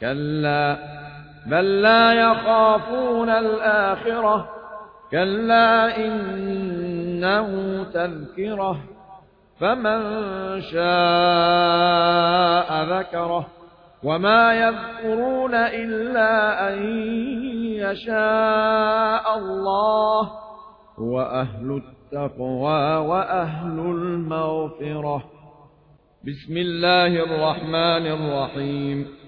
كلا بل لا يخافون الآخرة. كلا إنه تذكرة. فمن شاء ذكره. وما يذكرون إلا أن يشاء الله. وأهل التقوى وأهل المغفرة. بسم الله الرحمن الرحيم.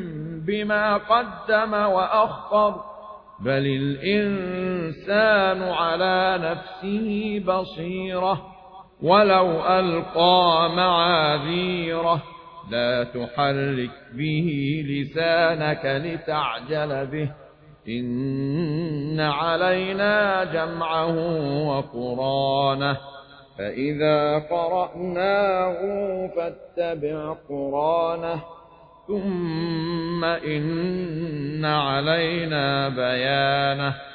بما قدم وأخر بل الإنسان على نفسه بصيرة ولو ألقى معاذيره لا تحرك به لسانك لتعجل به إن علينا جمعه وقرانه فإذا قرأناه فاتبع قرانه ثم إن علينا بيانه